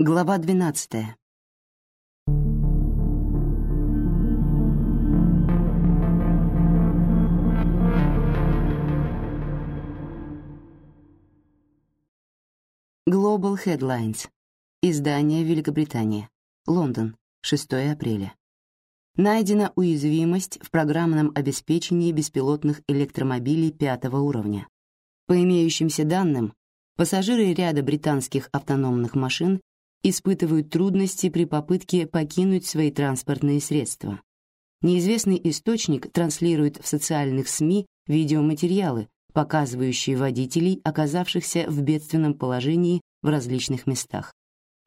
Глава двенадцатая. Global Headlines. Издание Великобритания. Лондон. 6 апреля. Найдена уязвимость в программном обеспечении беспилотных электромобилей пятого уровня. По имеющимся данным, пассажиры ряда британских автономных машин испытывают трудности при попытке покинуть свои транспортные средства. Неизвестный источник транслирует в социальных СМИ видеоматериалы, показывающие водителей, оказавшихся в бедственном положении в различных местах.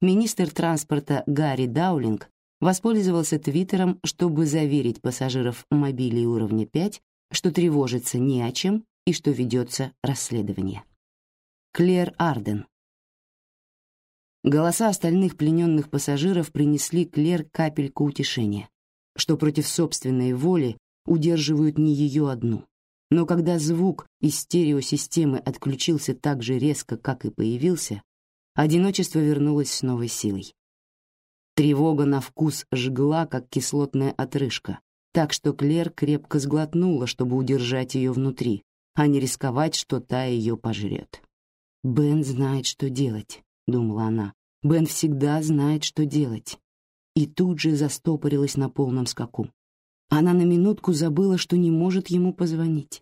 Министр транспорта Гарри Даулинг воспользовался Твиттером, чтобы заверить пассажиров мобилей уровня 5, что тревожиться не о чем и что ведется расследование. Клэр Арден, Голоса остальных плененных пассажиров принесли Клер капельку утешения, что против собственной воли удерживают не ее одну. Но когда звук из стереосистемы отключился так же резко, как и появился, одиночество вернулось с новой силой. Тревога на вкус жгла, как кислотная отрыжка, так что Клер крепко сглотнула, чтобы удержать ее внутри, а не рисковать, что та ее пожрет. Бен знает, что делать думала она. Бен всегда знает, что делать. И тут же застопорилась на полном скаку. Она на минутку забыла, что не может ему позвонить.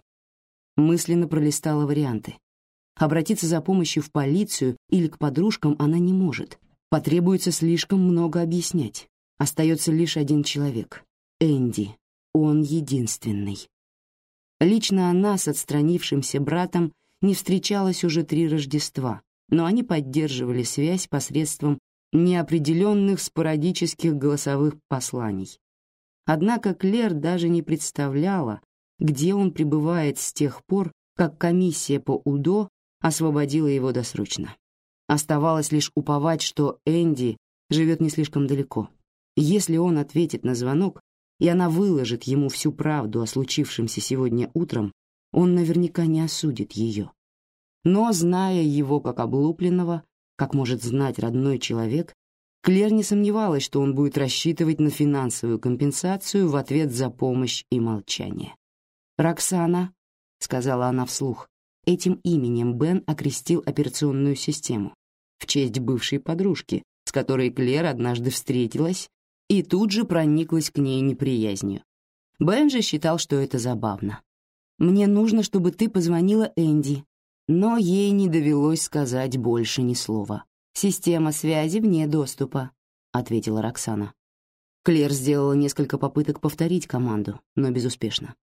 Мысленно пролистала варианты. Обратиться за помощью в полицию или к подружкам она не может. Потребуется слишком много объяснять. Остается лишь один человек — Энди. Он единственный. Лично она с отстранившимся братом не встречалась уже три Рождества, но они поддерживали связь посредством неопределенных спорадических голосовых посланий. Однако Клер даже не представляла, где он пребывает с тех пор, как комиссия по УДО освободила его досрочно. Оставалось лишь уповать, что Энди живет не слишком далеко. Если он ответит на звонок, и она выложит ему всю правду о случившемся сегодня утром, он наверняка не осудит ее. Но, зная его как облупленного, как может знать родной человек, Клер не сомневалась, что он будет рассчитывать на финансовую компенсацию в ответ за помощь и молчание. «Роксана», — сказала она вслух, этим именем Бен окрестил операционную систему в честь бывшей подружки, с которой Клер однажды встретилась и тут же прониклась к ней неприязнью. Бен же считал, что это забавно. «Мне нужно, чтобы ты позвонила Энди но ей не довелось сказать больше ни слова. «Система связи вне доступа», — ответила Роксана. Клер сделала несколько попыток повторить команду, но безуспешно.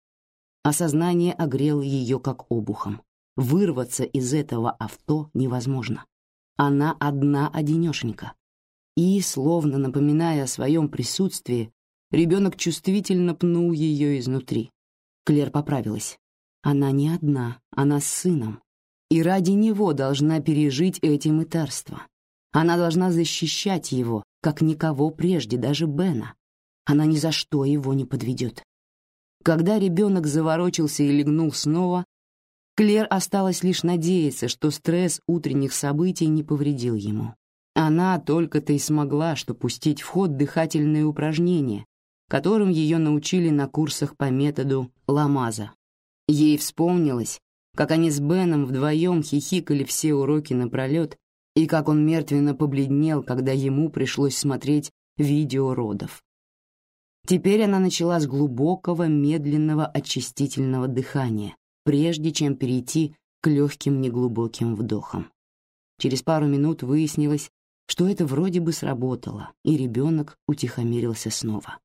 Осознание огрело ее как обухом. Вырваться из этого авто невозможно. Она одна-одинешенька. И, словно напоминая о своем присутствии, ребенок чувствительно пнул ее изнутри. Клер поправилась. Она не одна, она с сыном и ради него должна пережить эти мытарства. Она должна защищать его, как никого прежде, даже Бена. Она ни за что его не подведет. Когда ребенок заворочился и легнул снова, Клер осталось лишь надеяться, что стресс утренних событий не повредил ему. Она только-то и смогла, что пустить в ход дыхательные упражнения, которым ее научили на курсах по методу Ламаза. Ей вспомнилось, как они с Беном вдвоем хихикали все уроки напролет, и как он мертвенно побледнел, когда ему пришлось смотреть видео родов. Теперь она начала с глубокого, медленного очистительного дыхания, прежде чем перейти к легким неглубоким вдохам. Через пару минут выяснилось, что это вроде бы сработало, и ребенок утихомирился снова.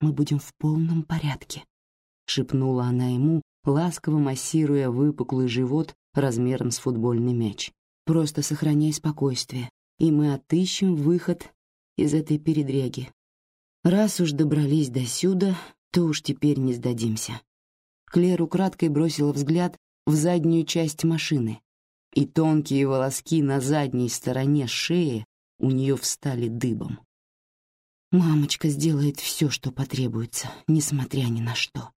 «Мы будем в полном порядке», — шепнула она ему, ласково массируя выпуклый живот размером с футбольный мяч. «Просто сохраняй спокойствие, и мы отыщем выход из этой передряги. Раз уж добрались до сюда, то уж теперь не сдадимся». Клэр украдкой бросила взгляд в заднюю часть машины, и тонкие волоски на задней стороне шеи у нее встали дыбом. «Мамочка сделает все, что потребуется, несмотря ни на что».